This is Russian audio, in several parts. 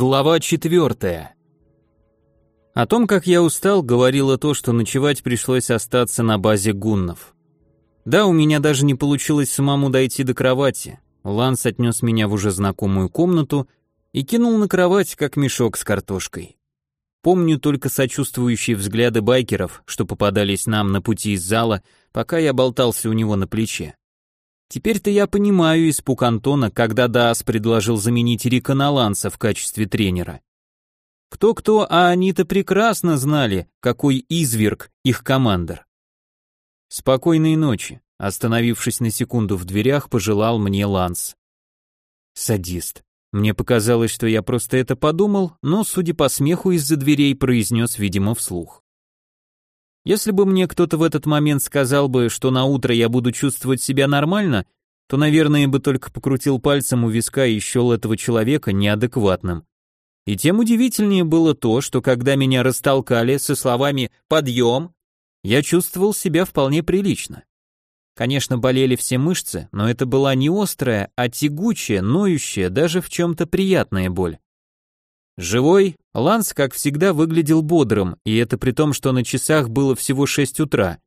Глава четвертая. О том, как я устал, говорило то, что ночевать пришлось остаться на базе гуннов. Да, у меня даже не получилось самому дойти до кровати. Ланс отнес меня в уже знакомую комнату и кинул на кровать, как мешок с картошкой. Помню только сочувствующие взгляды байкеров, что попадались нам на пути из зала, пока я болтался у него на плече. Теперь-то я понимаю испуг Антона, когда Даас предложил заменить Рика Наланса в качестве тренера. Кто-кто, а они-то прекрасно знали, какой изверг их командир. Спокойной ночи, остановившись на секунду в дверях, пожелал мне Ланс. Садист. Мне показалось, что я просто это подумал, но, судя по смеху из-за дверей, произнес, видимо, вслух. Если бы мне кто-то в этот момент сказал бы, что на утро я буду чувствовать себя нормально, то, наверное, бы только покрутил пальцем у виска и счел этого человека неадекватным. И тем удивительнее было то, что когда меня растолкали со словами «подъем», я чувствовал себя вполне прилично. Конечно, болели все мышцы, но это была не острая, а тягучая, ноющая, даже в чем-то приятная боль. Живой, Ланс, как всегда, выглядел бодрым, и это при том, что на часах было всего 6 утра.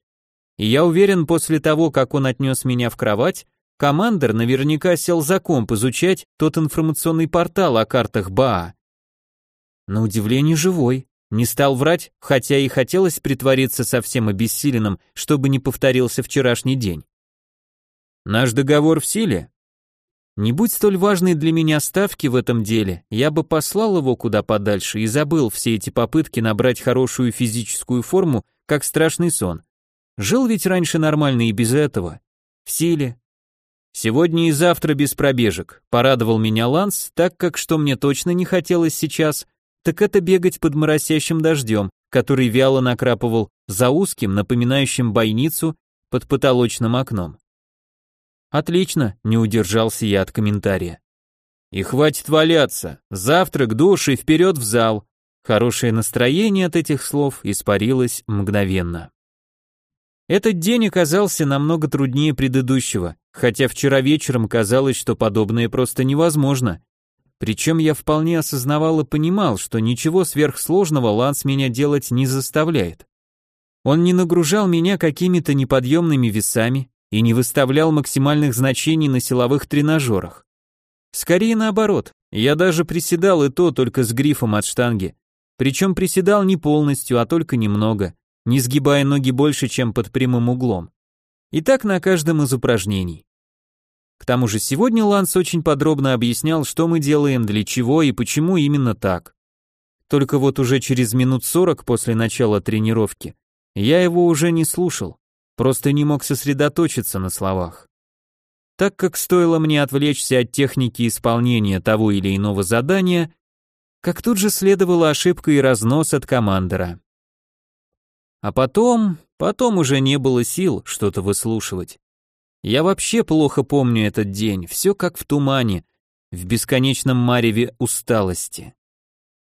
И я уверен, после того, как он отнес меня в кровать, командир наверняка сел за комп изучать тот информационный портал о картах Баа. На удивление живой, не стал врать, хотя и хотелось притвориться совсем обессиленным, чтобы не повторился вчерашний день. Наш договор в силе, не будь столь важной для меня ставки в этом деле, я бы послал его куда подальше и забыл все эти попытки набрать хорошую физическую форму, как страшный сон. Жил ведь раньше нормально и без этого. В силе. Сегодня и завтра без пробежек. Порадовал меня Ланс, так как что мне точно не хотелось сейчас, так это бегать под моросящим дождем, который вяло накрапывал за узким, напоминающим бойницу, под потолочным окном. Отлично, не удержался я от комментария. И хватит валяться. Завтрак, душ и вперед в зал. Хорошее настроение от этих слов испарилось мгновенно. Этот день оказался намного труднее предыдущего, хотя вчера вечером казалось, что подобное просто невозможно. Причем я вполне осознавал и понимал, что ничего сверхсложного Ланс меня делать не заставляет. Он не нагружал меня какими-то неподъемными весами, и не выставлял максимальных значений на силовых тренажерах. Скорее наоборот, я даже приседал и то только с грифом от штанги. Причем приседал не полностью, а только немного, не сгибая ноги больше, чем под прямым углом. И так на каждом из упражнений. К тому же сегодня Ланс очень подробно объяснял, что мы делаем, для чего и почему именно так. Только вот уже через минут сорок после начала тренировки я его уже не слушал просто не мог сосредоточиться на словах. Так как стоило мне отвлечься от техники исполнения того или иного задания, как тут же следовала ошибка и разнос от командора. А потом, потом уже не было сил что-то выслушивать. Я вообще плохо помню этот день, все как в тумане, в бесконечном мареве усталости.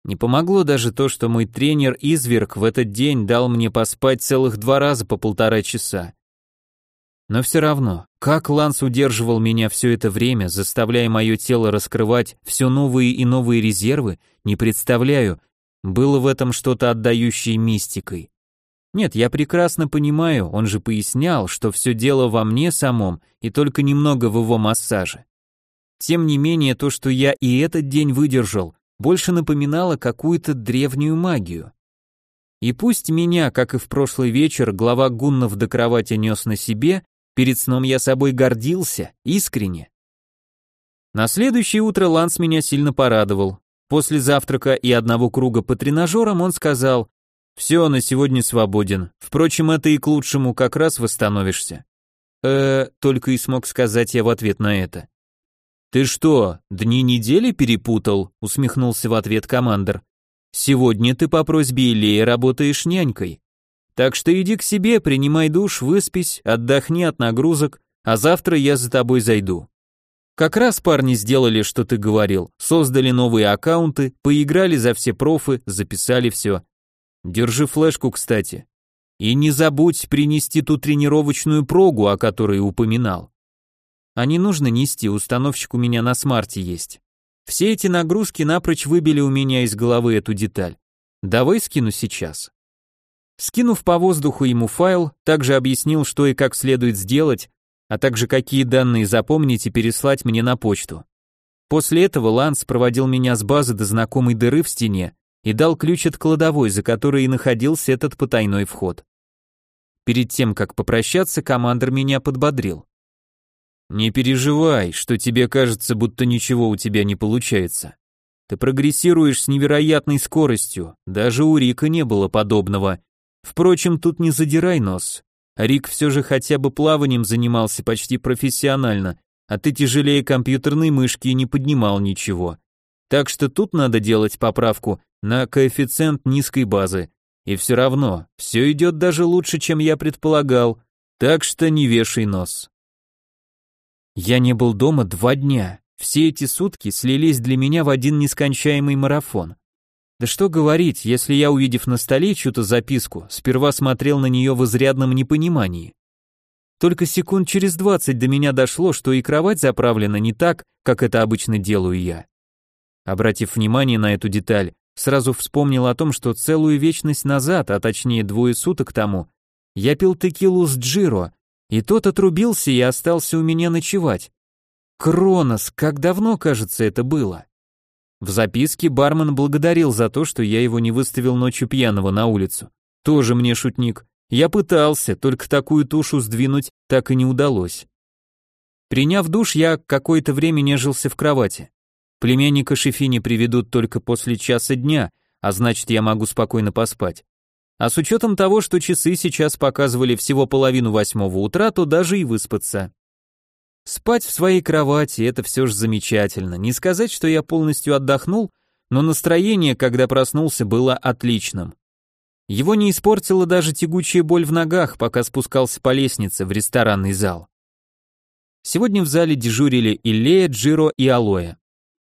Не помогло даже то, что мой тренер Изверг в этот день дал мне поспать целых два раза по полтора часа. Но все равно, как Ланс удерживал меня все это время, заставляя мое тело раскрывать все новые и новые резервы, не представляю, было в этом что-то отдающее мистикой. Нет, я прекрасно понимаю, он же пояснял, что все дело во мне самом и только немного в его массаже. Тем не менее, то, что я и этот день выдержал, больше напоминала какую-то древнюю магию. И пусть меня, как и в прошлый вечер, глава гуннов до кровати нес на себе, перед сном я собой гордился, искренне. На следующее утро Ланс меня сильно порадовал. После завтрака и одного круга по тренажерам он сказал, «Все, на сегодня свободен. Впрочем, это и к лучшему, как раз восстановишься». «Э, только и смог сказать я в ответ на это. «Ты что, дни недели перепутал?» — усмехнулся в ответ командир. «Сегодня ты по просьбе Илеи работаешь нянькой. Так что иди к себе, принимай душ, выспись, отдохни от нагрузок, а завтра я за тобой зайду». Как раз парни сделали, что ты говорил, создали новые аккаунты, поиграли за все профы, записали все. Держи флешку, кстати. И не забудь принести ту тренировочную прогу, о которой упоминал. А не нужно нести, установщик у меня на смарте есть. Все эти нагрузки напрочь выбили у меня из головы эту деталь. Давай скину сейчас. Скинув по воздуху ему файл, также объяснил, что и как следует сделать, а также какие данные запомнить и переслать мне на почту. После этого Ланс проводил меня с базы до знакомой дыры в стене и дал ключ от кладовой, за которой и находился этот потайной вход. Перед тем, как попрощаться, командир меня подбодрил. «Не переживай, что тебе кажется, будто ничего у тебя не получается. Ты прогрессируешь с невероятной скоростью, даже у Рика не было подобного, Впрочем, тут не задирай нос. Рик все же хотя бы плаванием занимался почти профессионально, а ты тяжелее компьютерной мышки и не поднимал ничего. Так что тут надо делать поправку на коэффициент низкой базы. И все равно, все идет даже лучше, чем я предполагал, так что не вешай нос. Я не был дома два дня. Все эти сутки слились для меня в один нескончаемый марафон. Да что говорить, если я, увидев на столе чью-то записку, сперва смотрел на нее в изрядном непонимании. Только секунд через двадцать до меня дошло, что и кровать заправлена не так, как это обычно делаю я. Обратив внимание на эту деталь, сразу вспомнил о том, что целую вечность назад, а точнее двое суток тому, я пил текилу с Джиро, и тот отрубился и остался у меня ночевать. Кронос, как давно, кажется, это было. В записке бармен благодарил за то, что я его не выставил ночью пьяного на улицу. Тоже мне шутник. Я пытался, только такую тушу сдвинуть так и не удалось. Приняв душ, я какое-то время нежился в кровати. Племянника Шефини приведут только после часа дня, а значит, я могу спокойно поспать. А с учетом того, что часы сейчас показывали всего половину восьмого утра, то даже и выспаться. Спать в своей кровати – это все же замечательно. Не сказать, что я полностью отдохнул, но настроение, когда проснулся, было отличным. Его не испортила даже тягучая боль в ногах, пока спускался по лестнице в ресторанный зал. Сегодня в зале дежурили Иллея, Джиро и Алоэ.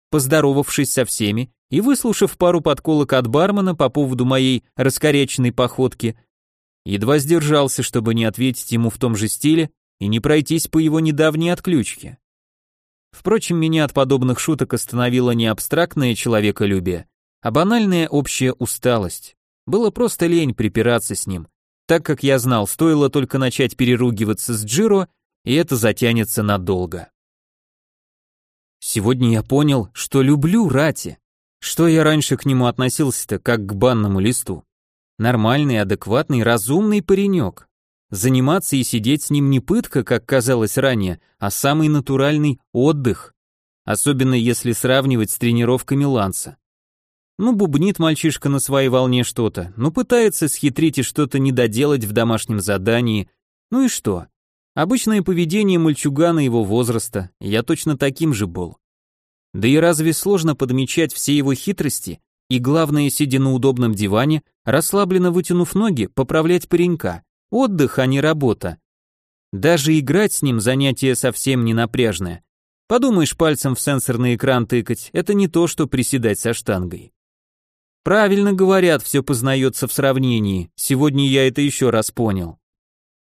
Поздоровавшись со всеми и выслушав пару подколок от бармена по поводу моей раскоряченной походки, едва сдержался, чтобы не ответить ему в том же стиле, и не пройтись по его недавней отключке. Впрочем, меня от подобных шуток остановило не абстрактное человеколюбие, а банальная общая усталость. Было просто лень припираться с ним, так как я знал, стоило только начать переругиваться с Джиро, и это затянется надолго. Сегодня я понял, что люблю Рати. Что я раньше к нему относился-то, как к банному листу. Нормальный, адекватный, разумный паренек. Заниматься и сидеть с ним не пытка, как казалось ранее, а самый натуральный отдых. Особенно если сравнивать с тренировками Ланса. Ну, бубнит мальчишка на своей волне что-то, ну, пытается схитрить и что-то не доделать в домашнем задании. Ну и что? Обычное поведение мальчугана его возраста, я точно таким же был. Да и разве сложно подмечать все его хитрости и, главное, сидя на удобном диване, расслабленно вытянув ноги, поправлять паренька? Отдых, а не работа. Даже играть с ним занятие совсем не напряжное. Подумаешь, пальцем в сенсорный экран тыкать, это не то, что приседать со штангой. Правильно говорят, все познается в сравнении, сегодня я это еще раз понял.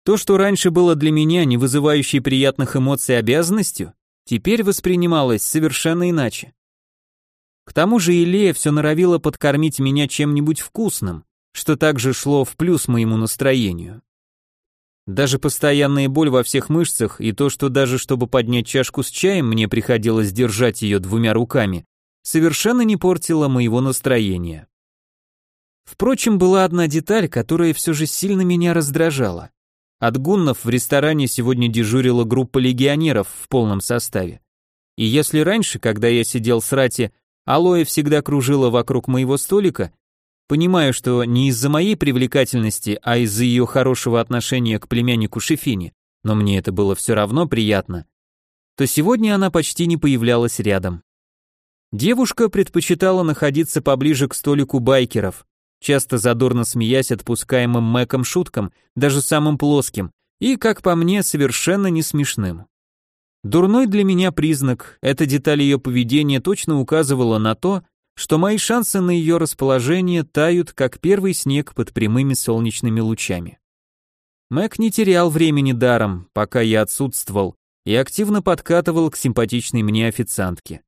То, что раньше было для меня не вызывающей приятных эмоций обязанностью, теперь воспринималось совершенно иначе. К тому же Илея все норовила подкормить меня чем-нибудь вкусным, что также шло в плюс моему настроению. Даже постоянная боль во всех мышцах и то, что даже чтобы поднять чашку с чаем мне приходилось держать ее двумя руками, совершенно не портило моего настроения. Впрочем, была одна деталь, которая все же сильно меня раздражала. От гуннов в ресторане сегодня дежурила группа легионеров в полном составе. И если раньше, когда я сидел с Рати, Алоэ всегда кружила вокруг моего столика, Понимаю, что не из-за моей привлекательности, а из-за ее хорошего отношения к племяннику Шефини, но мне это было все равно приятно, то сегодня она почти не появлялась рядом. Девушка предпочитала находиться поближе к столику байкеров, часто задорно смеясь отпускаемым Мэком шуткам, даже самым плоским, и, как по мне, совершенно не смешным. Дурной для меня признак, эта деталь ее поведения точно указывала на то, что мои шансы на ее расположение тают, как первый снег под прямыми солнечными лучами. Мэг не терял времени даром, пока я отсутствовал, и активно подкатывал к симпатичной мне официантке.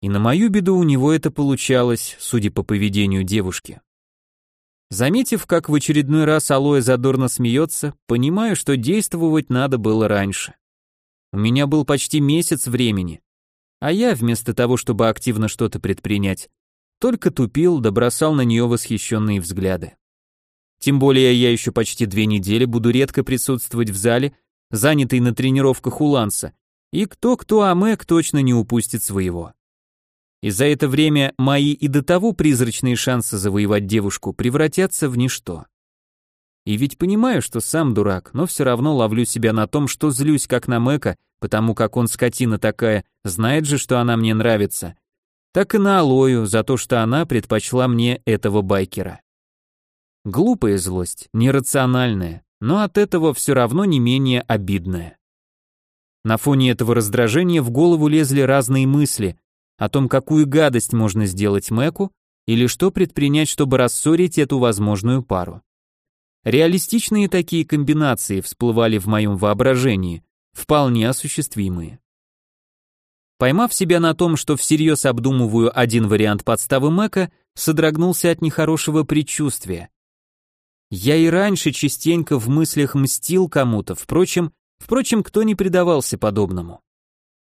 И на мою беду у него это получалось, судя по поведению девушки. Заметив, как в очередной раз Алоэ задорно смеется, понимаю, что действовать надо было раньше. У меня был почти месяц времени, а я, вместо того, чтобы активно что-то предпринять, только тупил да на нее восхищенные взгляды. Тем более я еще почти две недели буду редко присутствовать в зале, занятый на тренировках у Ланса, и кто-кто, а Мэг точно не упустит своего. И за это время мои и до того призрачные шансы завоевать девушку превратятся в ничто. И ведь понимаю, что сам дурак, но все равно ловлю себя на том, что злюсь как на Мэка, потому как он скотина такая, знает же, что она мне нравится, так и на Алою за то, что она предпочла мне этого байкера. Глупая злость, нерациональная, но от этого все равно не менее обидная. На фоне этого раздражения в голову лезли разные мысли о том, какую гадость можно сделать Мэку или что предпринять, чтобы рассорить эту возможную пару. Реалистичные такие комбинации всплывали в моем воображении, вполне осуществимые. Поймав себя на том, что всерьез обдумываю один вариант подставы Мэка, содрогнулся от нехорошего предчувствия. Я и раньше частенько в мыслях мстил кому-то, впрочем, впрочем, кто не предавался подобному.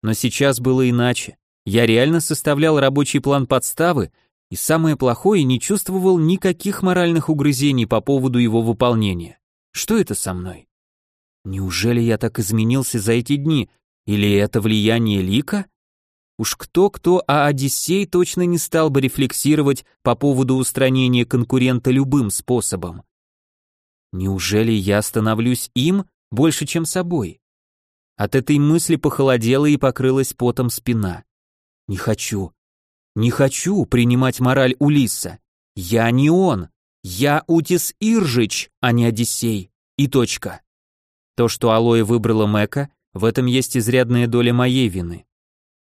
Но сейчас было иначе. Я реально составлял рабочий план подставы, и самое плохое, не чувствовал никаких моральных угрызений по поводу его выполнения. Что это со мной? Неужели я так изменился за эти дни? Или это влияние Лика? Уж кто-кто, а Одиссей точно не стал бы рефлексировать по поводу устранения конкурента любым способом. Неужели я становлюсь им больше, чем собой? От этой мысли похолодела и покрылась потом спина. Не хочу. Не хочу принимать мораль Улисса. Я не он. Я Утис Иржич, а не Одиссей. И точка. То, что Алоэ выбрала Мэка, в этом есть изрядная доля моей вины.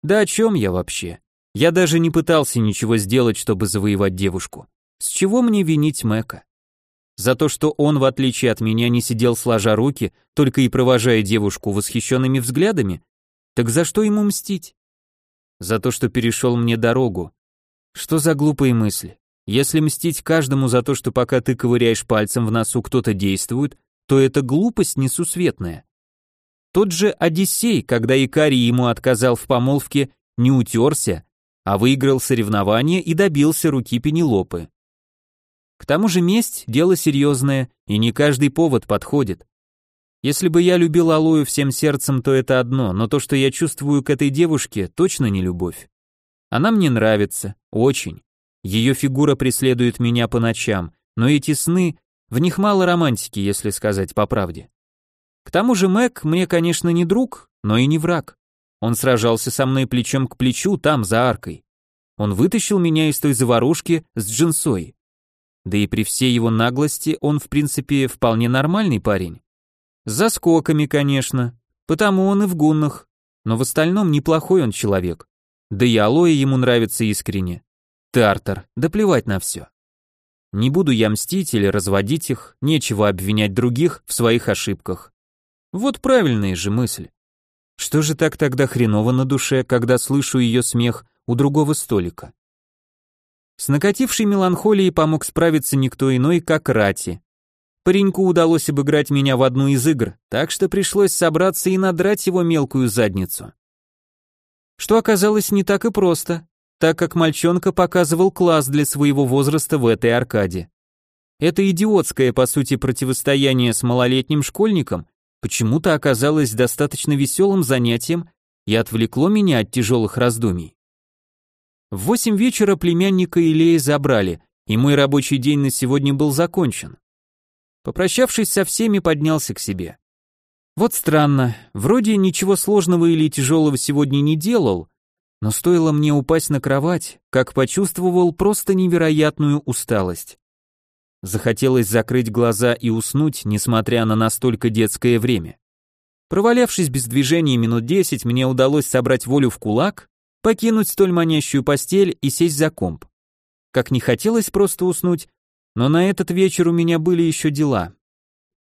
Да о чем я вообще? Я даже не пытался ничего сделать, чтобы завоевать девушку. С чего мне винить Мэка? За то, что он, в отличие от меня, не сидел сложа руки, только и провожая девушку восхищенными взглядами? Так за что ему мстить? За то, что перешел мне дорогу. Что за глупые мысли? Если мстить каждому за то, что пока ты ковыряешь пальцем в носу кто-то действует, то это глупость несусветная. Тот же Одиссей, когда Икарий ему отказал в помолвке, не утерся, а выиграл соревнование и добился руки Пенелопы. К тому же месть – дело серьезное, и не каждый повод подходит. Если бы я любил Алою всем сердцем, то это одно, но то, что я чувствую к этой девушке, точно не любовь. Она мне нравится, очень. Ее фигура преследует меня по ночам, но эти сны, в них мало романтики, если сказать по правде. К тому же Мэг мне, конечно, не друг, но и не враг. Он сражался со мной плечом к плечу там, за аркой. Он вытащил меня из той заварушки с джинсой. Да и при всей его наглости он, в принципе, вполне нормальный парень. С заскоками, конечно, потому он и в гуннах, но в остальном неплохой он человек. Да и Алоэ ему нравится искренне. Тартар, да плевать на все. Не буду я мстить или разводить их, нечего обвинять других в своих ошибках. Вот правильная же мысль. Что же так тогда хреново на душе, когда слышу ее смех у другого столика? С накатившей меланхолией помог справиться никто иной, как Рати. Пареньку удалось обыграть меня в одну из игр, так что пришлось собраться и надрать его мелкую задницу. Что оказалось не так и просто, так как мальчонка показывал класс для своего возраста в этой аркаде. Это идиотское, по сути, противостояние с малолетним школьником почему-то оказалось достаточно веселым занятием и отвлекло меня от тяжелых раздумий. В восемь вечера племянника Илея забрали, и мой рабочий день на сегодня был закончен. Попрощавшись со всеми, поднялся к себе. Вот странно, вроде ничего сложного или тяжелого сегодня не делал, но стоило мне упасть на кровать, как почувствовал просто невероятную усталость. Захотелось закрыть глаза и уснуть, несмотря на настолько детское время. Провалявшись без движения минут десять, мне удалось собрать волю в кулак покинуть столь манящую постель и сесть за комп. Как не хотелось просто уснуть, но на этот вечер у меня были еще дела.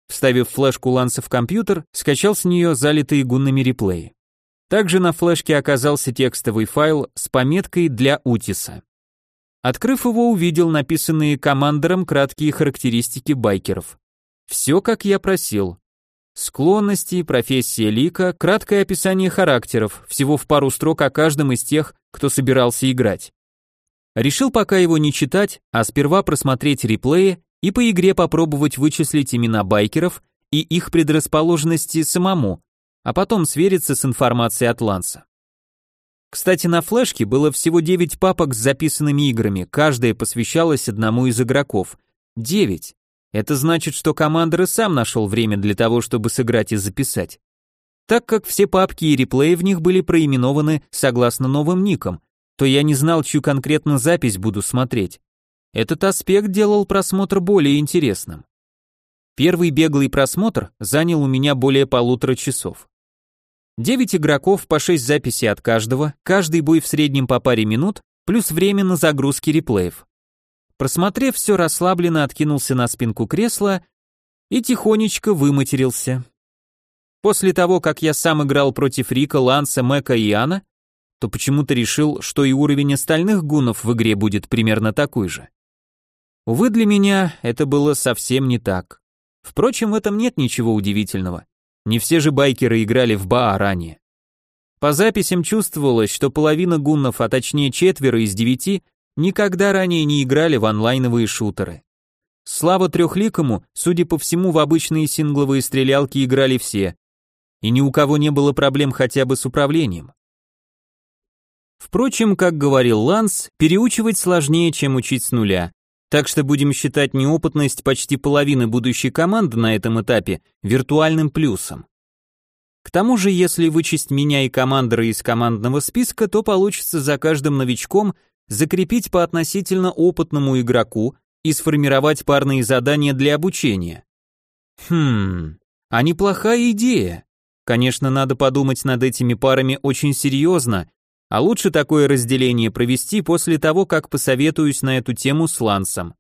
Вставив флешку Ланса в компьютер, скачал с нее залитые гуннами реплеи. Также на флешке оказался текстовый файл с пометкой для Утиса. Открыв его, увидел написанные командором краткие характеристики байкеров. Все, как я просил. Склонности, профессия лика, краткое описание характеров, всего в пару строк о каждом из тех, кто собирался играть. Решил пока его не читать, а сперва просмотреть реплеи и по игре попробовать вычислить имена байкеров и их предрасположенности самому, а потом свериться с информацией от Ланса. Кстати, на флешке было всего 9 папок с записанными играми, каждая посвящалась одному из игроков. 9. Это значит, что командор и сам нашел время для того, чтобы сыграть и записать. Так как все папки и реплеи в них были проименованы согласно новым никам, то я не знал, чью конкретно запись буду смотреть. Этот аспект делал просмотр более интересным. Первый беглый просмотр занял у меня более полутора часов. Девять игроков по шесть записей от каждого, каждый бой в среднем по паре минут, плюс время на загрузки реплеев. Просмотрев все, расслабленно откинулся на спинку кресла и тихонечко выматерился. После того, как я сам играл против Рика, Ланса, Мэка и Иана, то почему-то решил, что и уровень остальных гунов в игре будет примерно такой же. Увы, для меня это было совсем не так. Впрочем, в этом нет ничего удивительного. Не все же байкеры играли в Баа ранее. По записям чувствовалось, что половина гуннов, а точнее четверо из девяти, никогда ранее не играли в онлайновые шутеры. Слава трехликому, судя по всему, в обычные сингловые стрелялки играли все, и ни у кого не было проблем хотя бы с управлением. Впрочем, как говорил Ланс, переучивать сложнее, чем учить с нуля, так что будем считать неопытность почти половины будущей команды на этом этапе виртуальным плюсом. К тому же, если вычесть меня и командора из командного списка, то получится за каждым новичком закрепить по относительно опытному игроку и сформировать парные задания для обучения. Хм, а неплохая идея. Конечно, надо подумать над этими парами очень серьезно а лучше такое разделение провести после того, как посоветуюсь на эту тему с Лансом.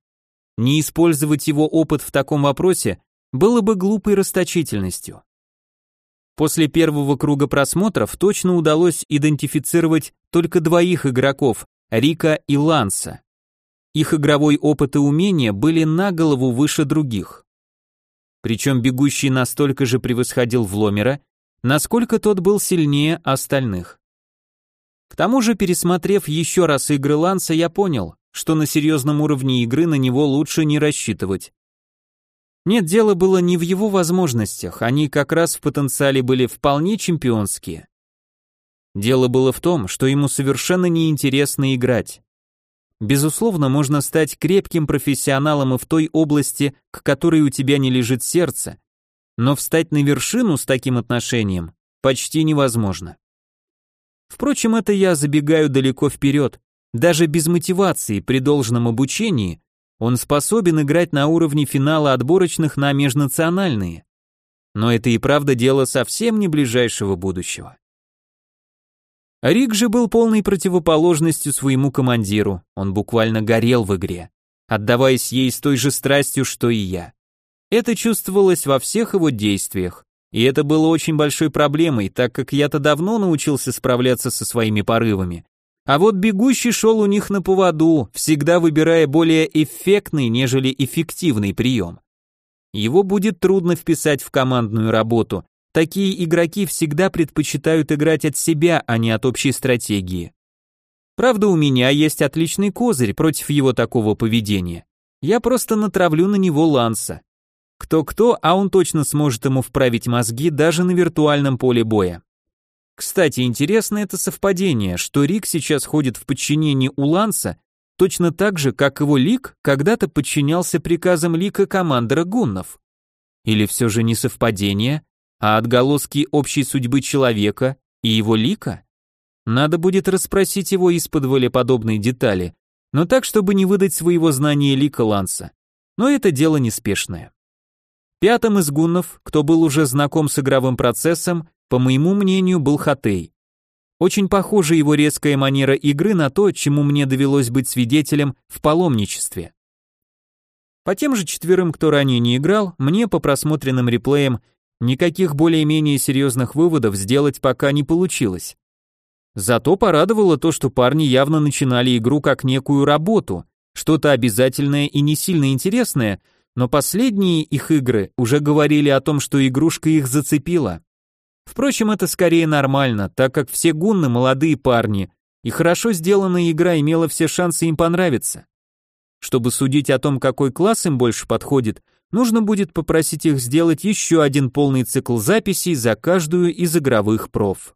Не использовать его опыт в таком вопросе было бы глупой расточительностью. После первого круга просмотров точно удалось идентифицировать только двоих игроков, Рика и Ланса. Их игровой опыт и умения были на голову выше других. Причем бегущий настолько же превосходил Вломера, насколько тот был сильнее остальных. К тому же, пересмотрев еще раз игры Ланса, я понял, что на серьезном уровне игры на него лучше не рассчитывать. Нет, дело было не в его возможностях, они как раз в потенциале были вполне чемпионские. Дело было в том, что ему совершенно неинтересно играть. Безусловно, можно стать крепким профессионалом и в той области, к которой у тебя не лежит сердце, но встать на вершину с таким отношением почти невозможно. Впрочем, это я забегаю далеко вперед. Даже без мотивации при должном обучении он способен играть на уровне финала отборочных на межнациональные. Но это и правда дело совсем не ближайшего будущего. Рик же был полной противоположностью своему командиру, он буквально горел в игре, отдаваясь ей с той же страстью, что и я. Это чувствовалось во всех его действиях, и это было очень большой проблемой, так как я-то давно научился справляться со своими порывами. А вот бегущий шел у них на поводу, всегда выбирая более эффектный, нежели эффективный прием. Его будет трудно вписать в командную работу. Такие игроки всегда предпочитают играть от себя, а не от общей стратегии. Правда, у меня есть отличный козырь против его такого поведения. Я просто натравлю на него ланса. Кто-кто, а он точно сможет ему вправить мозги даже на виртуальном поле боя. Кстати, интересно это совпадение, что Рик сейчас ходит в подчинении у Ланса, точно так же, как его Лик когда-то подчинялся приказам Лика командора гуннов. Или все же не совпадение, а отголоски общей судьбы человека и его Лика? Надо будет расспросить его из-под подобные детали, но так, чтобы не выдать своего знания Лика Ланса. Но это дело неспешное. Пятым из гуннов, кто был уже знаком с игровым процессом, по моему мнению, был Хатей. Очень похожа его резкая манера игры на то, чему мне довелось быть свидетелем в паломничестве. По тем же четверым, кто ранее не играл, мне по просмотренным реплеям никаких более-менее серьезных выводов сделать пока не получилось. Зато порадовало то, что парни явно начинали игру как некую работу, что-то обязательное и не сильно интересное, но последние их игры уже говорили о том, что игрушка их зацепила. Впрочем, это скорее нормально, так как все гунны молодые парни, и хорошо сделанная игра имела все шансы им понравиться. Чтобы судить о том, какой класс им больше подходит, нужно будет попросить их сделать еще один полный цикл записей за каждую из игровых проф.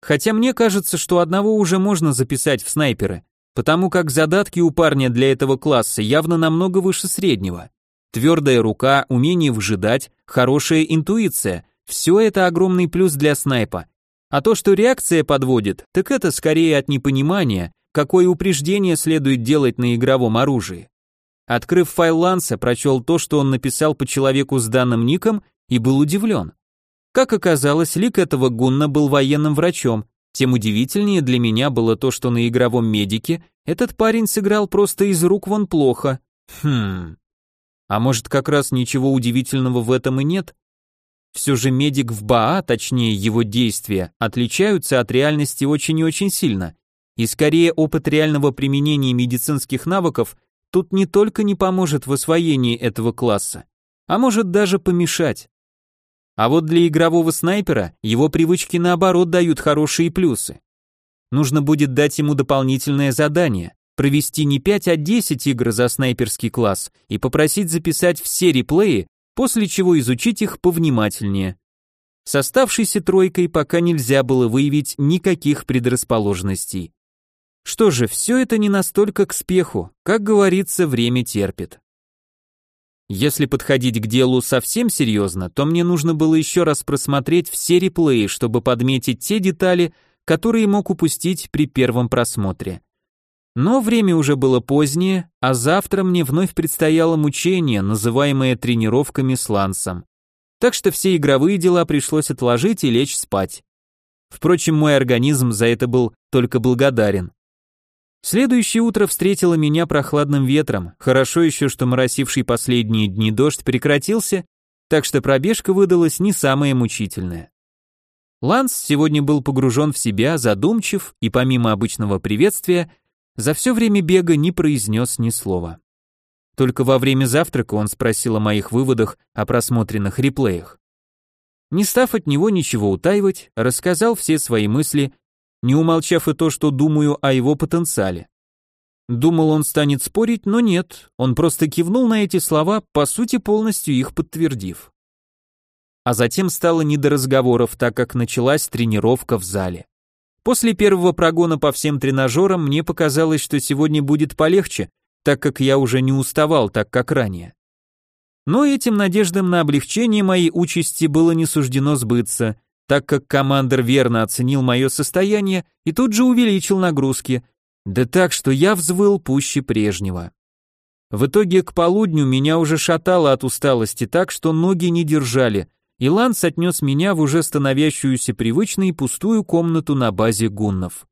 Хотя мне кажется, что одного уже можно записать в снайперы, потому как задатки у парня для этого класса явно намного выше среднего. Твердая рука, умение выжидать, хорошая интуиция – все это огромный плюс для снайпа. А то, что реакция подводит, так это скорее от непонимания, какое упреждение следует делать на игровом оружии. Открыв файл Ланса, прочел то, что он написал по человеку с данным ником, и был удивлен. Как оказалось, лик этого гунна был военным врачом, тем удивительнее для меня было то, что на игровом медике этот парень сыграл просто из рук вон плохо. Хм. А может, как раз ничего удивительного в этом и нет? Все же медик в БАА, точнее его действия, отличаются от реальности очень и очень сильно. И скорее опыт реального применения медицинских навыков тут не только не поможет в освоении этого класса, а может даже помешать. А вот для игрового снайпера его привычки наоборот дают хорошие плюсы. Нужно будет дать ему дополнительное задание, провести не 5, а 10 игр за снайперский класс и попросить записать все реплеи, после чего изучить их повнимательнее. С оставшейся тройкой пока нельзя было выявить никаких предрасположенностей. Что же, все это не настолько к спеху, как говорится, время терпит. Если подходить к делу совсем серьезно, то мне нужно было еще раз просмотреть все реплеи, чтобы подметить те детали, которые мог упустить при первом просмотре. Но время уже было позднее, а завтра мне вновь предстояло мучение, называемое тренировками с Лансом. Так что все игровые дела пришлось отложить и лечь спать. Впрочем, мой организм за это был только благодарен. Следующее утро встретило меня прохладным ветром, хорошо еще, что моросивший последние дни дождь прекратился, так что пробежка выдалась не самая мучительная. Ланс сегодня был погружен в себя, задумчив и помимо обычного приветствия, за все время бега не произнес ни слова. Только во время завтрака он спросил о моих выводах о просмотренных реплеях. Не став от него ничего утаивать, рассказал все свои мысли не умолчав и то, что думаю о его потенциале. Думал, он станет спорить, но нет, он просто кивнул на эти слова, по сути полностью их подтвердив. А затем стало не до разговоров, так как началась тренировка в зале. После первого прогона по всем тренажерам мне показалось, что сегодня будет полегче, так как я уже не уставал так, как ранее. Но этим надеждам на облегчение моей участи было не суждено сбыться, так как командир верно оценил мое состояние и тут же увеличил нагрузки, да так, что я взвыл пуще прежнего. В итоге к полудню меня уже шатало от усталости так, что ноги не держали, и Ланс отнес меня в уже становящуюся привычной пустую комнату на базе гуннов.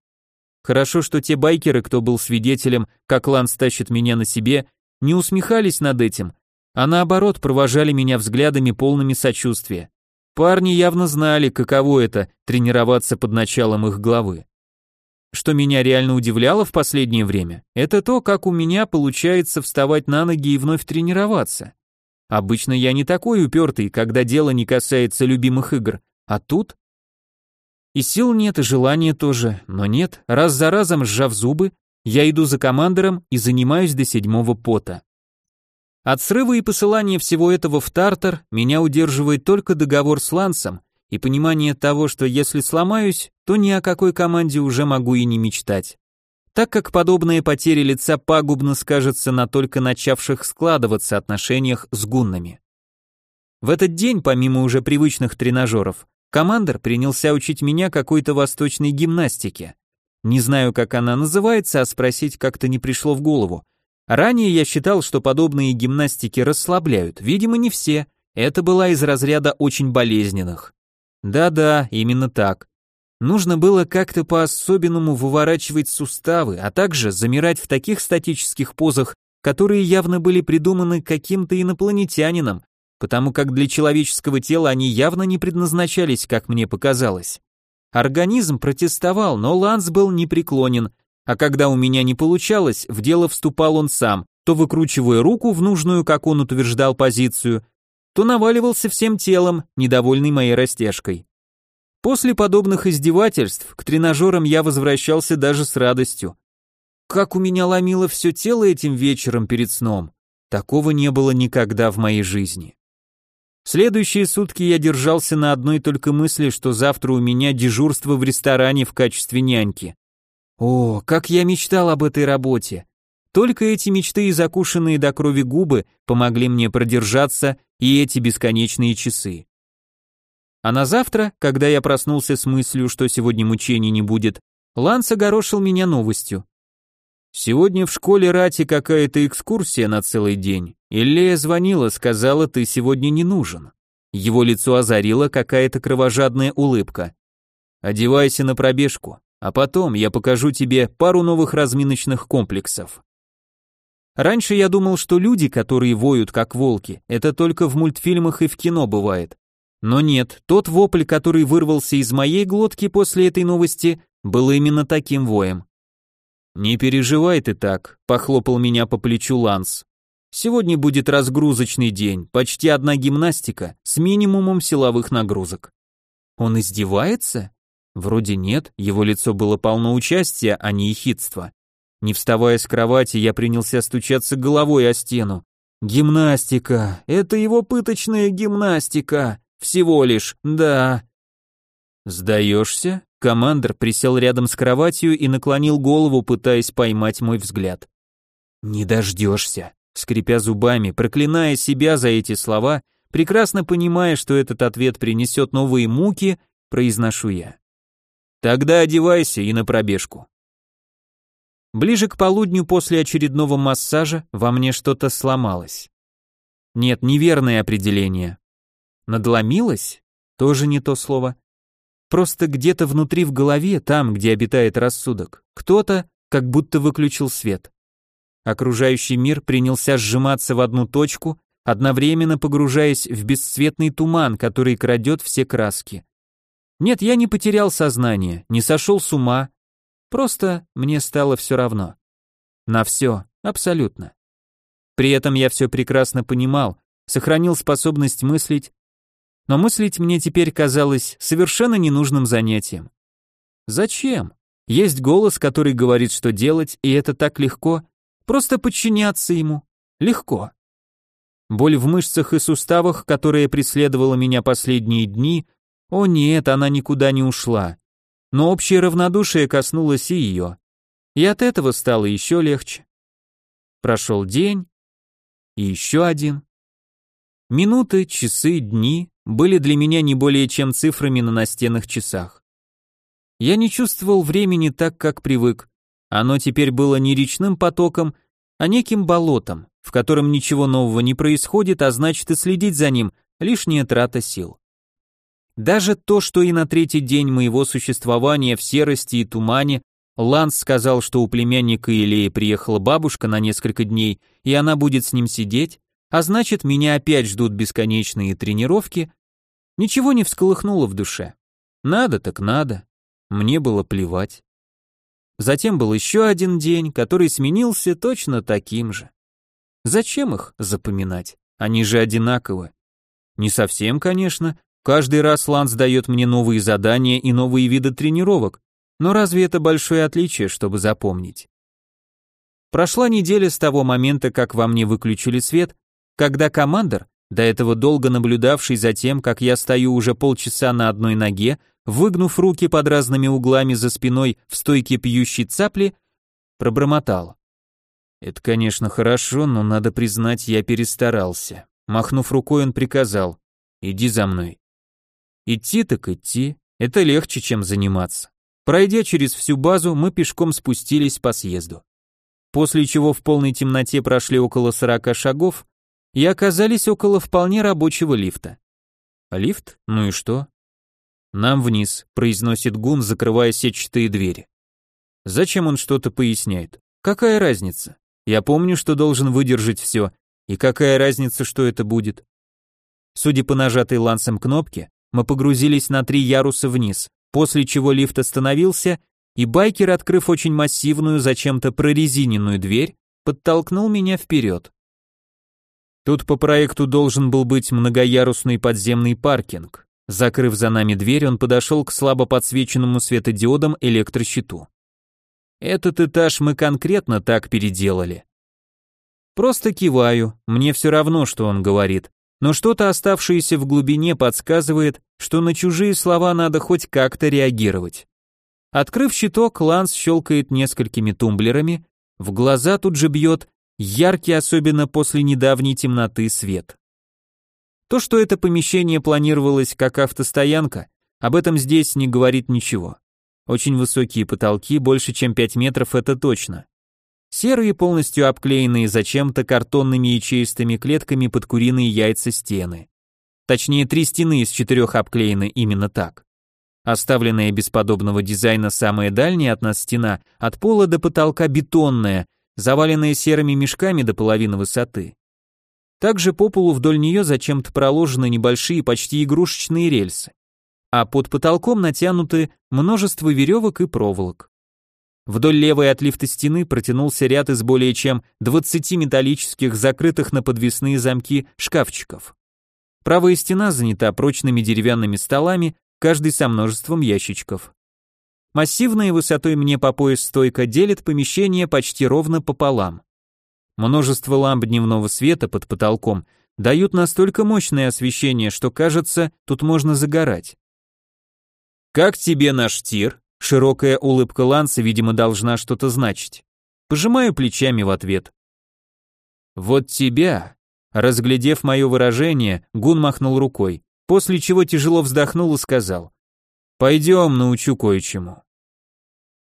Хорошо, что те байкеры, кто был свидетелем, как Ланс тащит меня на себе, не усмехались над этим, а наоборот провожали меня взглядами полными сочувствия. Парни явно знали, каково это тренироваться под началом их главы. Что меня реально удивляло в последнее время, это то, как у меня получается вставать на ноги и вновь тренироваться. Обычно я не такой упертый, когда дело не касается любимых игр, а тут... И сил нет, и желания тоже, но нет, раз за разом сжав зубы, я иду за командором и занимаюсь до седьмого пота. От срыва и посылания всего этого в Тартар меня удерживает только договор с Лансом и понимание того, что если сломаюсь, то ни о какой команде уже могу и не мечтать. Так как подобная потеря лица пагубно скажется на только начавших складываться отношениях с гуннами. В этот день, помимо уже привычных тренажеров, командор принялся учить меня какой-то восточной гимнастике. Не знаю, как она называется, а спросить как-то не пришло в голову, Ранее я считал, что подобные гимнастики расслабляют, видимо, не все. Это была из разряда очень болезненных. Да-да, именно так. Нужно было как-то по-особенному выворачивать суставы, а также замирать в таких статических позах, которые явно были придуманы каким-то инопланетянином, потому как для человеческого тела они явно не предназначались, как мне показалось. Организм протестовал, но Ланс был непреклонен, а когда у меня не получалось, в дело вступал он сам, то выкручивая руку в нужную, как он утверждал, позицию, то наваливался всем телом, недовольный моей растяжкой. После подобных издевательств к тренажерам я возвращался даже с радостью. Как у меня ломило все тело этим вечером перед сном, такого не было никогда в моей жизни. Следующие сутки я держался на одной только мысли, что завтра у меня дежурство в ресторане в качестве няньки. О, как я мечтал об этой работе. Только эти мечты и закушенные до крови губы помогли мне продержаться и эти бесконечные часы. А на завтра, когда я проснулся с мыслью, что сегодня мучений не будет, Ланс огорошил меня новостью. Сегодня в школе Рати какая-то экскурсия на целый день. Иллея звонила, сказала, ты сегодня не нужен. Его лицо озарила какая-то кровожадная улыбка. Одевайся на пробежку, а потом я покажу тебе пару новых разминочных комплексов. Раньше я думал, что люди, которые воют как волки, это только в мультфильмах и в кино бывает. Но нет, тот вопль, который вырвался из моей глотки после этой новости, был именно таким воем. «Не переживай ты так», — похлопал меня по плечу Ланс. «Сегодня будет разгрузочный день, почти одна гимнастика, с минимумом силовых нагрузок». «Он издевается?» Вроде нет, его лицо было полно участия, а не ехидства. Не вставая с кровати, я принялся стучаться головой о стену. «Гимнастика! Это его пыточная гимнастика!» Всего лишь, да. Сдаешься? Командор присел рядом с кроватью и наклонил голову, пытаясь поймать мой взгляд. Не дождешься. Скрипя зубами, проклиная себя за эти слова, прекрасно понимая, что этот ответ принесет новые муки, произношу я. Тогда одевайся и на пробежку. Ближе к полудню после очередного массажа во мне что-то сломалось. Нет, неверное определение. Надломилась? Тоже не то слово. Просто где-то внутри в голове, там, где обитает рассудок, кто-то как будто выключил свет. Окружающий мир принялся сжиматься в одну точку, одновременно погружаясь в бесцветный туман, который крадет все краски. Нет, я не потерял сознание, не сошел с ума, просто мне стало все равно. На все, абсолютно. При этом я все прекрасно понимал, сохранил способность мыслить, но мыслить мне теперь казалось совершенно ненужным занятием. Зачем? Есть голос, который говорит, что делать, и это так легко, просто подчиняться ему. Легко. Боль в мышцах и суставах, которая преследовала меня последние дни, о нет, она никуда не ушла. Но общее равнодушие коснулось и ее. И от этого стало еще легче. Прошел день, и еще один. Минуты, часы, дни, были для меня не более чем цифрами на настенных часах. Я не чувствовал времени так, как привык. Оно теперь было не речным потоком, а неким болотом, в котором ничего нового не происходит, а значит и следить за ним – лишняя трата сил. Даже то, что и на третий день моего существования в серости и тумане Ланс сказал, что у племянника Илеи приехала бабушка на несколько дней, и она будет с ним сидеть, а значит, меня опять ждут бесконечные тренировки, ничего не всколыхнуло в душе. Надо так надо. Мне было плевать. Затем был еще один день, который сменился точно таким же. Зачем их запоминать? Они же одинаковы. Не совсем, конечно. Каждый раз Ланс дает мне новые задания и новые виды тренировок, но разве это большое отличие, чтобы запомнить? Прошла неделя с того момента, как во мне выключили свет, когда командор, до этого долго наблюдавший за тем, как я стою уже полчаса на одной ноге, выгнув руки под разными углами за спиной в стойке пьющей цапли, пробормотал. «Это, конечно, хорошо, но, надо признать, я перестарался». Махнув рукой, он приказал. «Иди за мной». Идти так идти, это легче, чем заниматься. Пройдя через всю базу, мы пешком спустились по съезду. После чего в полной темноте прошли около сорока шагов, и оказались около вполне рабочего лифта. Лифт? Ну и что? Нам вниз, произносит Гун, закрывая сетчатые двери. Зачем он что-то поясняет? Какая разница? Я помню, что должен выдержать все, и какая разница, что это будет? Судя по нажатой лансом кнопке, мы погрузились на три яруса вниз, после чего лифт остановился, и байкер, открыв очень массивную, зачем-то прорезиненную дверь, подтолкнул меня вперед. Тут по проекту должен был быть многоярусный подземный паркинг. Закрыв за нами дверь, он подошел к слабо подсвеченному светодиодом электрощиту. Этот этаж мы конкретно так переделали. Просто киваю, мне все равно, что он говорит, но что-то оставшееся в глубине подсказывает, что на чужие слова надо хоть как-то реагировать. Открыв щиток, Ланс щелкает несколькими тумблерами, в глаза тут же бьет яркий, особенно после недавней темноты, свет. То, что это помещение планировалось как автостоянка, об этом здесь не говорит ничего. Очень высокие потолки, больше чем 5 метров, это точно. Серые, полностью обклеенные зачем-то картонными ячеистыми клетками под куриные яйца стены. Точнее, три стены из четырех обклеены именно так. Оставленная без подобного дизайна самая дальняя от нас стена, от пола до потолка бетонная, заваленная серыми мешками до половины высоты. Также по полу вдоль нее зачем-то проложены небольшие почти игрушечные рельсы, а под потолком натянуты множество веревок и проволок. Вдоль левой от лифта стены протянулся ряд из более чем 20 металлических, закрытых на подвесные замки, шкафчиков. Правая стена занята прочными деревянными столами, каждый со множеством ящичков. Массивная высотой мне по пояс стойка делит помещение почти ровно пополам. Множество ламп дневного света под потолком дают настолько мощное освещение, что кажется, тут можно загорать. «Как тебе наш тир?» Широкая улыбка Ланса, видимо, должна что-то значить. Пожимаю плечами в ответ. «Вот тебя!» Разглядев мое выражение, Гун махнул рукой, после чего тяжело вздохнул и сказал. Пойдем, научу кое-чему.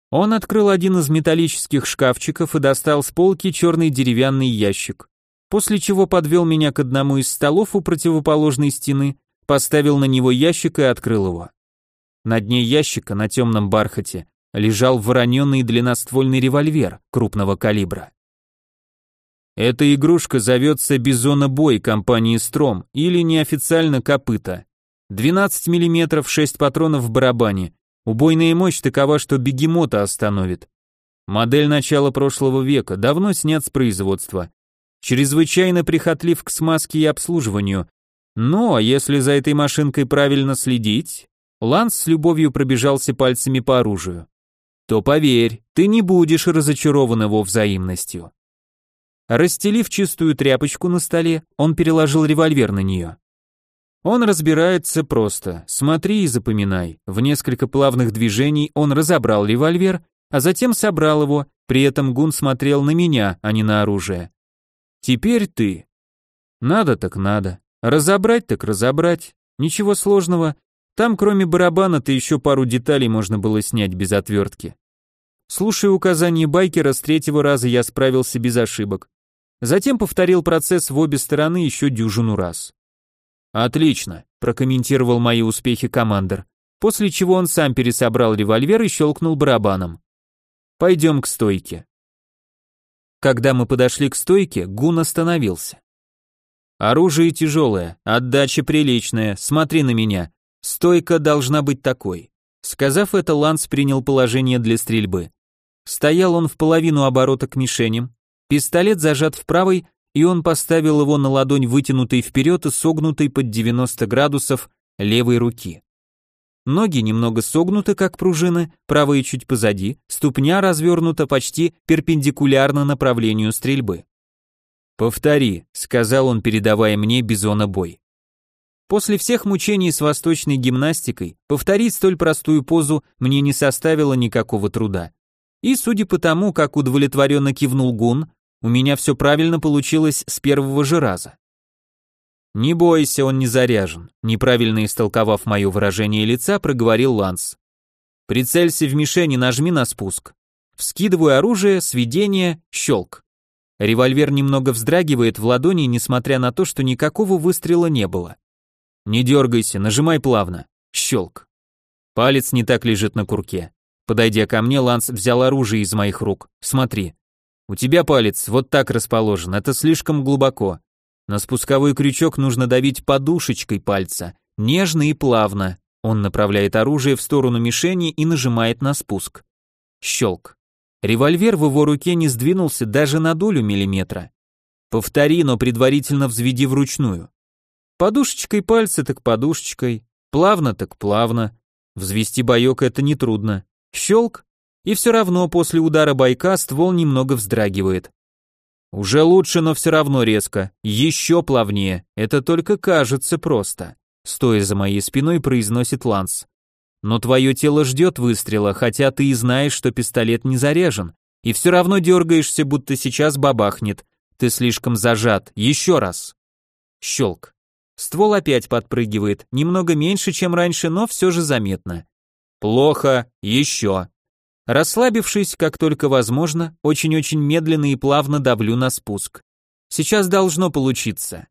Он открыл один из металлических шкафчиков и достал с полки черный деревянный ящик, после чего подвел меня к одному из столов у противоположной стены, поставил на него ящик и открыл его. На дне ящика на темном бархате лежал вороненный длинноствольный револьвер крупного калибра. Эта игрушка зовется Бизона-бой компании Стром или неофициально Копыта. 12 мм 6 патронов в барабане. Убойная мощь такова, что бегемота остановит. Модель начала прошлого века, давно снят с производства. Чрезвычайно прихотлив к смазке и обслуживанию. Но если за этой машинкой правильно следить, Ланс с любовью пробежался пальцами по оружию. То поверь, ты не будешь разочарован его взаимностью. Расстелив чистую тряпочку на столе, он переложил револьвер на нее. Он разбирается просто. Смотри и запоминай. В несколько плавных движений он разобрал револьвер, а затем собрал его, при этом Гун смотрел на меня, а не на оружие. Теперь ты. Надо так надо. Разобрать так разобрать. Ничего сложного. Там кроме барабана-то еще пару деталей можно было снять без отвертки. Слушая указания байкера, с третьего раза я справился без ошибок. Затем повторил процесс в обе стороны еще дюжину раз. «Отлично», – прокомментировал мои успехи командир, после чего он сам пересобрал револьвер и щелкнул барабаном. «Пойдем к стойке». Когда мы подошли к стойке, Гун остановился. «Оружие тяжелое, отдача приличная, смотри на меня. Стойка должна быть такой». Сказав это, Ланс принял положение для стрельбы. Стоял он в половину оборота к мишеням, пистолет зажат в правой, и он поставил его на ладонь вытянутой вперед и согнутой под 90 градусов левой руки. Ноги немного согнуты, как пружины, правые чуть позади, ступня развернута почти перпендикулярно направлению стрельбы. «Повтори», — сказал он, передавая мне бизона бой. После всех мучений с восточной гимнастикой повторить столь простую позу мне не составило никакого труда. И судя по тому, как удовлетворенно кивнул Гун, у меня все правильно получилось с первого же раза. Не бойся, он не заряжен, неправильно истолковав мое выражение лица, проговорил Ланс. Прицелься в мишень и нажми на спуск. Вскидываю оружие, сведение, щелк. Револьвер немного вздрагивает в ладони, несмотря на то, что никакого выстрела не было. Не дергайся, нажимай плавно. Щелк. Палец не так лежит на курке. Подойдя ко мне, Ланс взял оружие из моих рук. Смотри. У тебя палец вот так расположен, это слишком глубоко. На спусковой крючок нужно давить подушечкой пальца, нежно и плавно. Он направляет оружие в сторону мишени и нажимает на спуск. Щелк. Револьвер в его руке не сдвинулся даже на долю миллиметра. Повтори, но предварительно взведи вручную. Подушечкой пальца так подушечкой, плавно так плавно. Взвести боек это нетрудно. Щелк, и все равно после удара байка ствол немного вздрагивает. Уже лучше, но все равно резко. Еще плавнее. Это только кажется просто. Стоя за моей спиной, произносит Ланс. Но твое тело ждет выстрела, хотя ты и знаешь, что пистолет не заряжен. И все равно дергаешься, будто сейчас бабахнет. Ты слишком зажат. Еще раз. Щелк. Ствол опять подпрыгивает, немного меньше, чем раньше, но все же заметно. Плохо. Еще. Расслабившись, как только возможно, очень-очень медленно и плавно давлю на спуск. Сейчас должно получиться.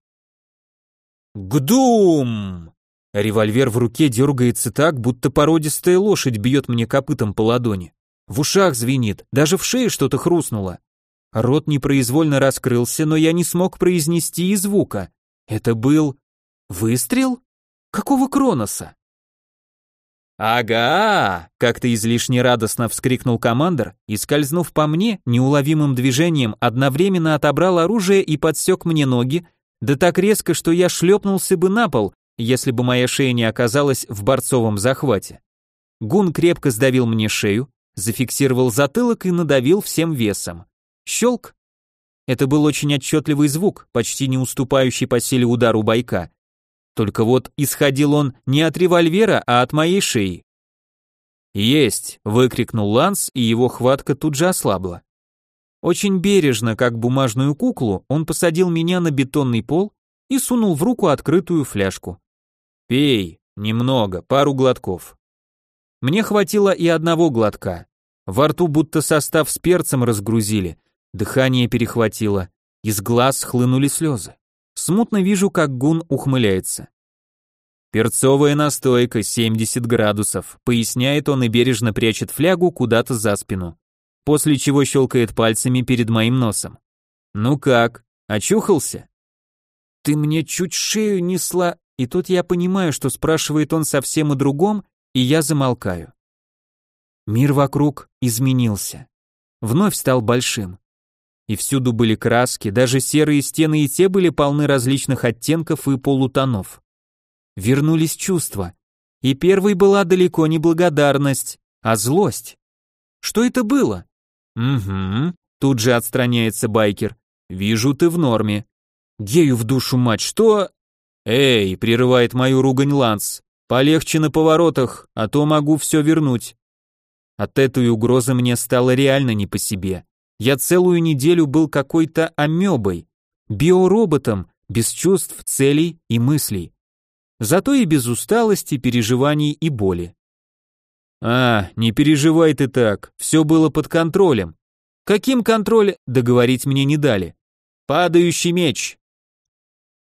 Гдум! Револьвер в руке дергается так, будто породистая лошадь бьет мне копытом по ладони. В ушах звенит, даже в шее что-то хрустнуло. Рот непроизвольно раскрылся, но я не смог произнести и звука. Это был... выстрел? Какого Кроноса? «Ага!» — как-то излишне радостно вскрикнул командор и, скользнув по мне, неуловимым движением одновременно отобрал оружие и подсек мне ноги, да так резко, что я шлепнулся бы на пол, если бы моя шея не оказалась в борцовом захвате. Гун крепко сдавил мне шею, зафиксировал затылок и надавил всем весом. Щелк. Это был очень отчетливый звук, почти не уступающий по силе удару байка. Только вот исходил он не от револьвера, а от моей шеи. «Есть!» — выкрикнул Ланс, и его хватка тут же ослабла. Очень бережно, как бумажную куклу, он посадил меня на бетонный пол и сунул в руку открытую фляжку. Пей, немного, пару глотков. Мне хватило и одного глотка. Во рту будто состав с перцем разгрузили, дыхание перехватило, из глаз хлынули слезы. Смутно вижу, как Гун ухмыляется. Перцовая настойка, 70 градусов, поясняет он и бережно прячет флягу куда-то за спину, после чего щелкает пальцами перед моим носом. Ну как, очухался? Ты мне чуть шею несла, и тут я понимаю, что спрашивает он совсем о другом, и я замолкаю. Мир вокруг изменился. Вновь стал большим. И всюду были краски, даже серые стены и те были полны различных оттенков и полутонов. Вернулись чувства. И первой была далеко не благодарность, а злость. Что это было? Угу, тут же отстраняется байкер. Вижу, ты в норме. Гею в душу мать, что? «Эй!» — прерывает мою ругань Ланс. «Полегче на поворотах, а то могу все вернуть». От этой угрозы мне стало реально не по себе. Я целую неделю был какой-то амебой, биороботом, без чувств, целей и мыслей. Зато и без усталости, переживаний и боли. «А, не переживай ты так, все было под контролем». «Каким контролем?» — договорить мне не дали. «Падающий меч,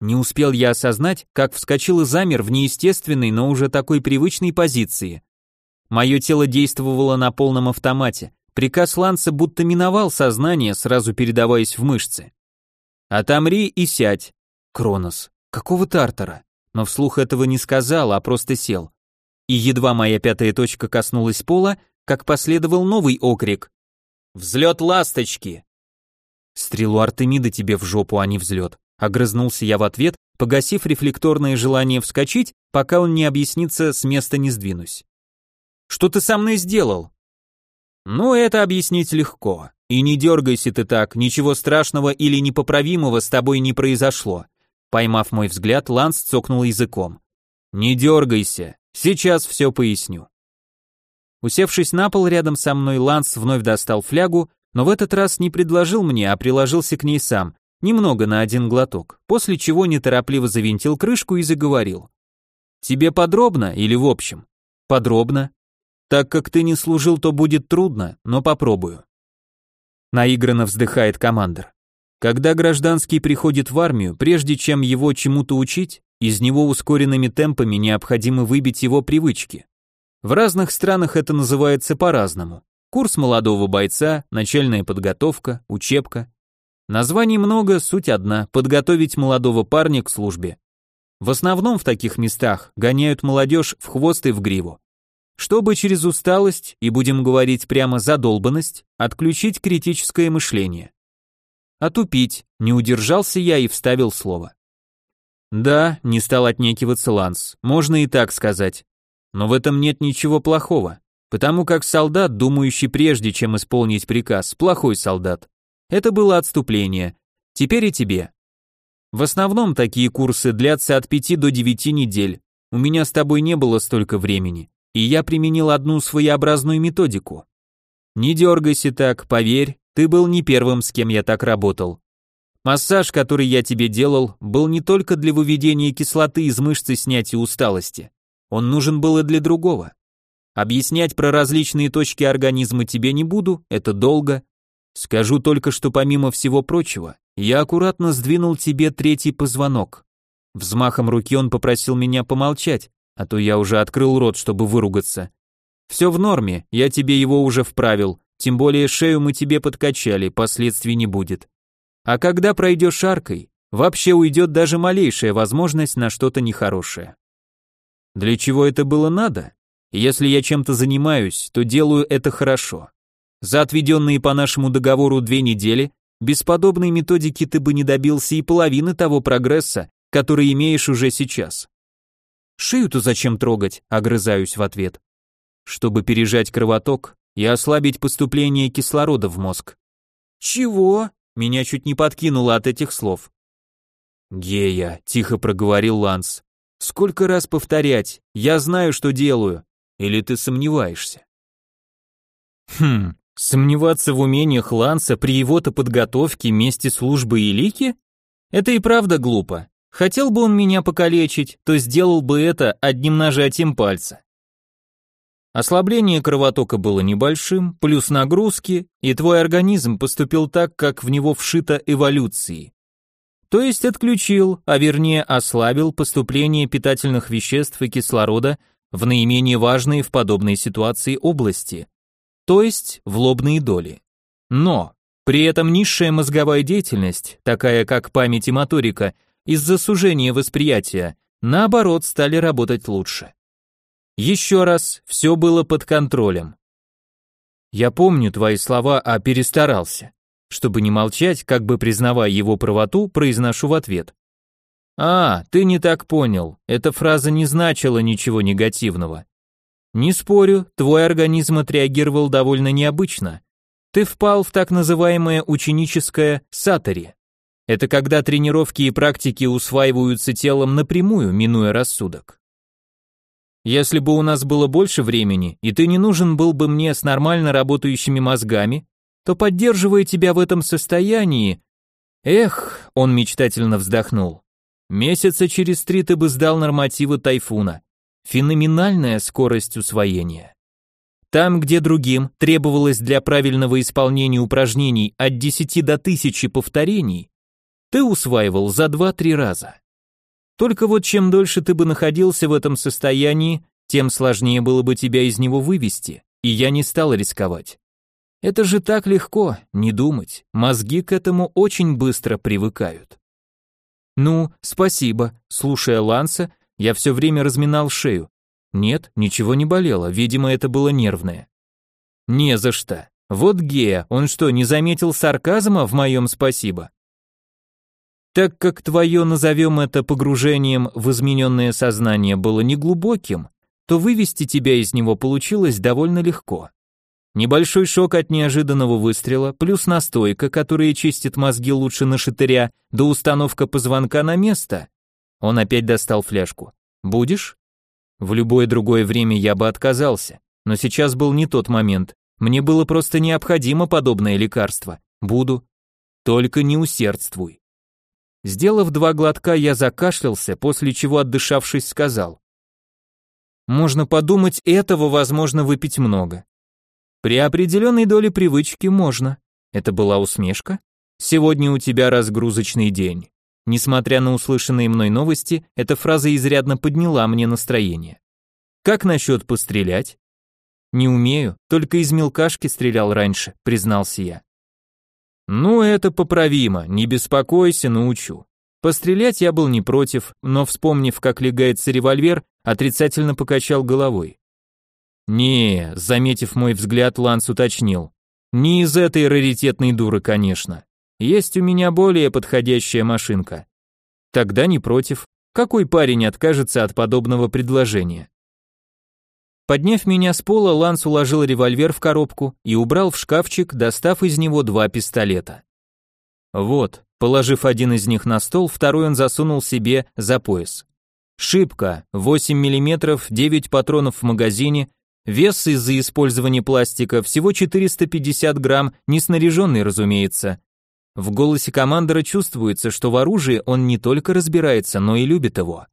не успел я осознать, как вскочил и замер в неестественной, но уже такой привычной позиции. Мое тело действовало на полном автомате. Приказ Ланса будто миновал сознание, сразу передаваясь в мышцы. «Отомри и сядь». Кронос. Какого Тартара? Но вслух этого не сказал, а просто сел. И едва моя пятая точка коснулась пола, как последовал новый окрик. «Взлет ласточки!» Стрелу Артемида тебе в жопу, а не взлет. Огрызнулся я в ответ, погасив рефлекторное желание вскочить, пока он не объяснится, с места не сдвинусь. «Что ты со мной сделал?» «Ну, это объяснить легко. И не дергайся ты так, ничего страшного или непоправимого с тобой не произошло». Поймав мой взгляд, Ланс цокнул языком. «Не дергайся, сейчас все поясню». Усевшись на пол рядом со мной, Ланс вновь достал флягу, но в этот раз не предложил мне, а приложился к ней сам, немного на один глоток, после чего неторопливо завинтил крышку и заговорил. «Тебе подробно или в общем?» «Подробно. Так как ты не служил, то будет трудно, но попробую». Наигранно вздыхает командир. Когда гражданский приходит в армию, прежде чем его чему-то учить, из него ускоренными темпами необходимо выбить его привычки. В разных странах это называется по-разному. Курс молодого бойца, начальная подготовка, учебка. Названий много, суть одна – подготовить молодого парня к службе. В основном в таких местах гоняют молодежь в хвост и в гриву. Чтобы через усталость, и будем говорить прямо задолбанность, отключить критическое мышление. Отупить, не удержался я и вставил слово. Да, не стал отнекиваться Ланс, можно и так сказать. Но в этом нет ничего плохого, потому как солдат, думающий прежде, чем исполнить приказ, плохой солдат. Это было отступление. Теперь и тебе. В основном такие курсы длятся от 5 до 9 недель. У меня с тобой не было столько времени, и я применил одну своеобразную методику. Не дергайся так, поверь, ты был не первым, с кем я так работал. Массаж, который я тебе делал, был не только для выведения кислоты из мышцы снятия усталости. Он нужен был и для другого. Объяснять про различные точки организма тебе не буду, это долго. Скажу только, что помимо всего прочего, я аккуратно сдвинул тебе третий позвонок. Взмахом руки он попросил меня помолчать, а то я уже открыл рот, чтобы выругаться. Все в норме, я тебе его уже вправил, тем более шею мы тебе подкачали, последствий не будет. А когда пройдешь аркой, вообще уйдет даже малейшая возможность на что-то нехорошее. Для чего это было надо? Если я чем-то занимаюсь, то делаю это хорошо. За отведенные по нашему договору две недели, без подобной методики ты бы не добился и половины того прогресса, который имеешь уже сейчас. Шею-то зачем трогать, огрызаюсь в ответ. Чтобы пережать кровоток и ослабить поступление кислорода в мозг. Чего? Меня чуть не подкинуло от этих слов. «Гея», — тихо проговорил Ланс. «Сколько раз повторять? Я знаю, что делаю. Или ты сомневаешься?» «Хм, сомневаться в умениях Ланса при его-то подготовке месте службы и лики? Это и правда глупо. Хотел бы он меня покалечить, то сделал бы это одним нажатием пальца. Ослабление кровотока было небольшим, плюс нагрузки, и твой организм поступил так, как в него вшито эволюцией. То есть отключил, а вернее ослабил поступление питательных веществ и кислорода в наименее важные в подобной ситуации области, то есть в лобные доли. Но при этом низшая мозговая деятельность, такая как память и моторика, из-за сужения восприятия, наоборот, стали работать лучше. Еще раз, все было под контролем. Я помню твои слова, а перестарался. Чтобы не молчать, как бы признавая его правоту, произношу в ответ. А, ты не так понял. Эта фраза не значила ничего негативного. Не спорю, твой организм отреагировал довольно необычно. Ты впал в так называемое ученическое сатори. Это когда тренировки и практики усваиваются телом напрямую, минуя рассудок. Если бы у нас было больше времени, и ты не нужен был бы мне с нормально работающими мозгами, то поддерживая тебя в этом состоянии... Эх, он мечтательно вздохнул. Месяца через три ты бы сдал нормативы тайфуна. Феноменальная скорость усвоения. Там, где другим требовалось для правильного исполнения упражнений от 10 до 1000 повторений, ты усваивал за 2-3 раза. Только вот чем дольше ты бы находился в этом состоянии, тем сложнее было бы тебя из него вывести, и я не стал рисковать. Это же так легко, не думать, мозги к этому очень быстро привыкают. Ну, спасибо, слушая Ланса, я все время разминал шею. Нет, ничего не болело, видимо, это было нервное. Не за что. Вот Гея, он что, не заметил сарказма в моем спасибо? Так как твое, назовем это погружением в измененное сознание, было неглубоким, то вывести тебя из него получилось довольно легко. Небольшой шок от неожиданного выстрела, плюс настойка, которая чистит мозги лучше на шатыря, до установка позвонка на место. Он опять достал фляжку. «Будешь?» В любое другое время я бы отказался, но сейчас был не тот момент. Мне было просто необходимо подобное лекарство. Буду. Только не усердствуй. Сделав два глотка, я закашлялся, после чего, отдышавшись, сказал. Можно подумать, этого возможно выпить много. При определенной доле привычки можно. Это была усмешка. Сегодня у тебя разгрузочный день. Несмотря на услышанные мной новости, эта фраза изрядно подняла мне настроение. Как насчет пострелять? Не умею, только из мелкашки стрелял раньше, признался я. Ну, это поправимо, не беспокойся, научу. Пострелять я был не против, но вспомнив, как легается револьвер, отрицательно покачал головой. Не, заметив мой взгляд, Ланс уточнил. Не из этой раритетной дуры, конечно. Есть у меня более подходящая машинка. Тогда не против. Какой парень откажется от подобного предложения? Подняв меня с пола, Ланс уложил револьвер в коробку и убрал в шкафчик, достав из него два пистолета. Вот, положив один из них на стол, второй он засунул себе за пояс. Шипка, 8 мм, 9 патронов в магазине, вес из-за использования пластика всего 450 грамм, не снаряженный, разумеется. В голосе командора чувствуется, что в оружии он не только разбирается, но и любит его.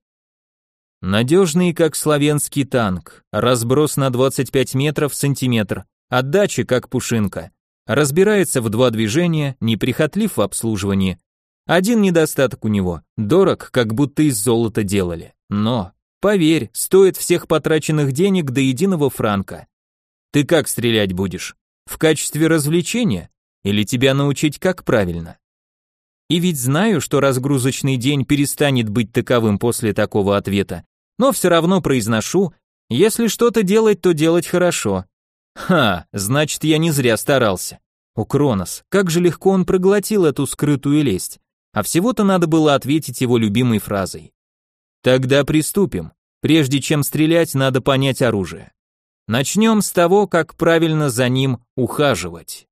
Надежный, как славянский танк, разброс на 25 метров сантиметр, отдача, как пушинка. Разбирается в два движения, неприхотлив в обслуживании. Один недостаток у него – дорог, как будто из золота делали. Но, поверь, стоит всех потраченных денег до единого франка. Ты как стрелять будешь? В качестве развлечения? Или тебя научить как правильно? И ведь знаю, что разгрузочный день перестанет быть таковым после такого ответа, но все равно произношу, если что-то делать, то делать хорошо. Ха, значит, я не зря старался. У Кронос, как же легко он проглотил эту скрытую лесть, а всего-то надо было ответить его любимой фразой. Тогда приступим. Прежде чем стрелять, надо понять оружие. Начнем с того, как правильно за ним ухаживать.